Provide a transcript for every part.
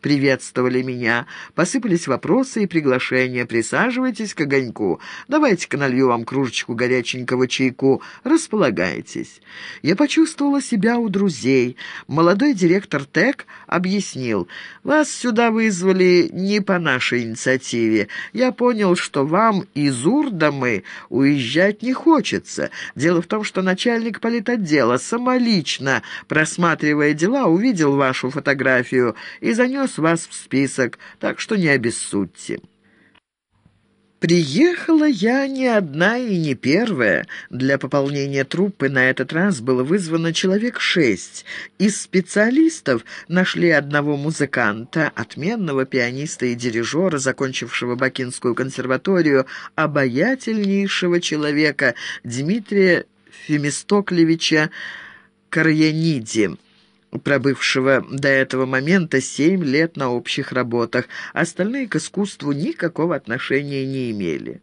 приветствовали меня. Посыпались вопросы и приглашения. «Присаживайтесь к огоньку. Давайте-ка налью вам кружечку горяченького чайку. Располагайтесь». Я почувствовала себя у друзей. Молодой директор ТЭК объяснил. «Вас сюда вызвали не по нашей инициативе. Я понял, что вам из Урдамы уезжать не хочется. Дело в том, что начальник политотдела самолично, просматривая дела, увидел вашу фотографию и занес вас в список, так что не обессудьте». Приехала я не одна и не первая. Для пополнения труппы на этот раз было вызвано человек шесть. Из специалистов нашли одного музыканта, отменного пианиста и дирижера, закончившего Бакинскую консерваторию, обаятельнейшего человека Дмитрия Фемистоклевича Карьяниди пробывшего до этого момента семь лет на общих работах. Остальные к искусству никакого отношения не имели.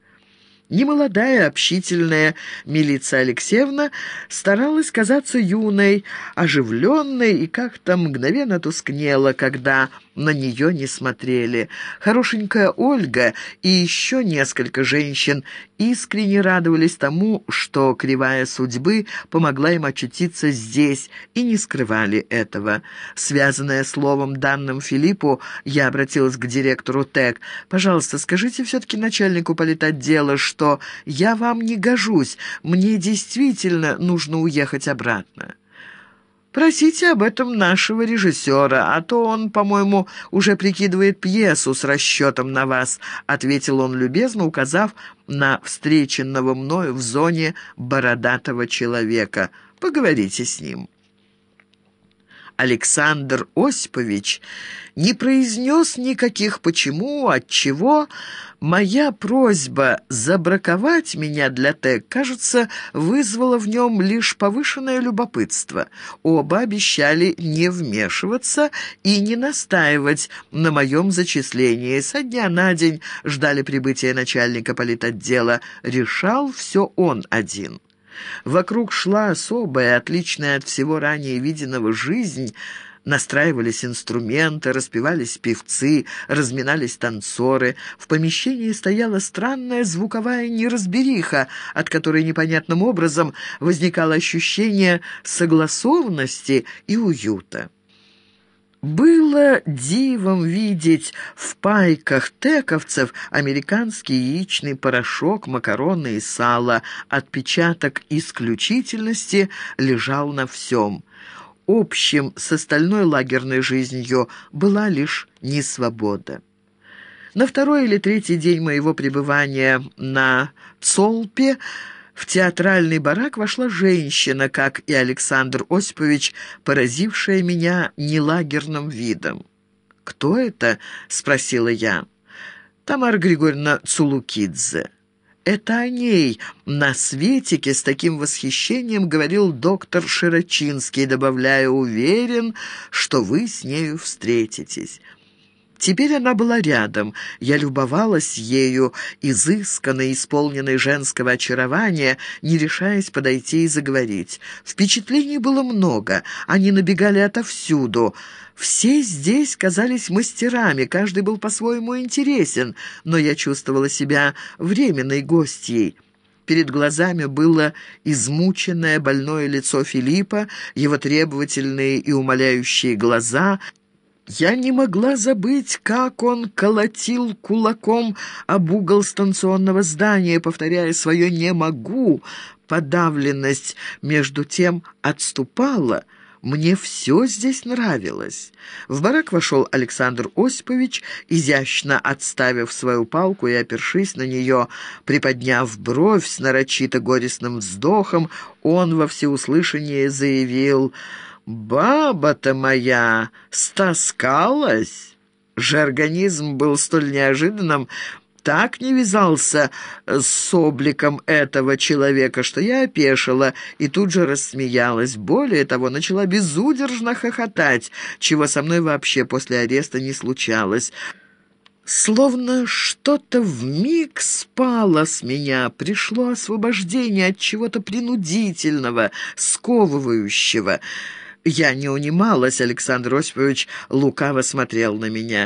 Немолодая, общительная Милица Алексеевна старалась казаться юной, оживленной и как-то мгновенно тускнела, когда на нее не смотрели. Хорошенькая Ольга и еще несколько женщин искренне радовались тому, что кривая судьбы помогла им очутиться здесь, и не скрывали этого. Связанная словом, данным Филиппу, я обратилась к директору ТЭК. «Пожалуйста, скажите все-таки начальнику политотдела, что я вам не гожусь, мне действительно нужно уехать обратно». Просите об этом нашего режиссера, а то он, по-моему, уже прикидывает пьесу с расчетом на вас», — ответил он любезно, указав на встреченного мною в зоне бородатого человека. «Поговорите с ним». Александр Осипович не произнес никаких «почему», «отчего». Моя просьба забраковать меня для ТЭК, кажется, вызвала в нем лишь повышенное любопытство. Оба обещали не вмешиваться и не настаивать на моем зачислении. Со дня на день ждали прибытия начальника политотдела. Решал все он один. Вокруг шла особая, отличная от всего ранее виденного жизнь, Настраивались инструменты, распевались певцы, разминались танцоры. В помещении стояла странная звуковая неразбериха, от которой непонятным образом возникало ощущение согласованности и уюта. Было дивом видеть в пайках тековцев американский яичный порошок, макароны и сало. Отпечаток исключительности лежал на всем. Общим с остальной лагерной жизнью была лишь несвобода. На второй или третий день моего пребывания на Цолпе в театральный барак вошла женщина, как и Александр Осипович, поразившая меня нелагерным видом. «Кто это?» — спросила я. «Тамара Григорьевна Цулукидзе». «Это о ней на светике с таким восхищением говорил доктор Широчинский, добавляя, уверен, что вы с нею встретитесь». Теперь она была рядом. Я любовалась ею, изысканной, исполненной женского очарования, не решаясь подойти и заговорить. Впечатлений было много, они набегали отовсюду. Все здесь казались мастерами, каждый был по-своему интересен, но я чувствовала себя временной гостьей. Перед глазами было измученное больное лицо Филиппа, его требовательные и умоляющие глаза — я не могла забыть, как он колотил кулаком об угол станционного здания, повторяя свое «не могу». Подавленность между тем отступала. Мне все здесь нравилось. В барак вошел Александр Осипович, изящно отставив свою палку и опершись на нее, приподняв бровь с нарочито горестным вздохом, он во всеуслышание заявил «Баба-то моя стаскалась!» Же организм был столь неожиданным, так не вязался с обликом этого человека, что я опешила и тут же рассмеялась. Более того, начала безудержно хохотать, чего со мной вообще после ареста не случалось. Словно что-то вмиг спало с меня, пришло освобождение от чего-то принудительного, сковывающего. Я не унималась, Александр Осипович лукаво смотрел на меня.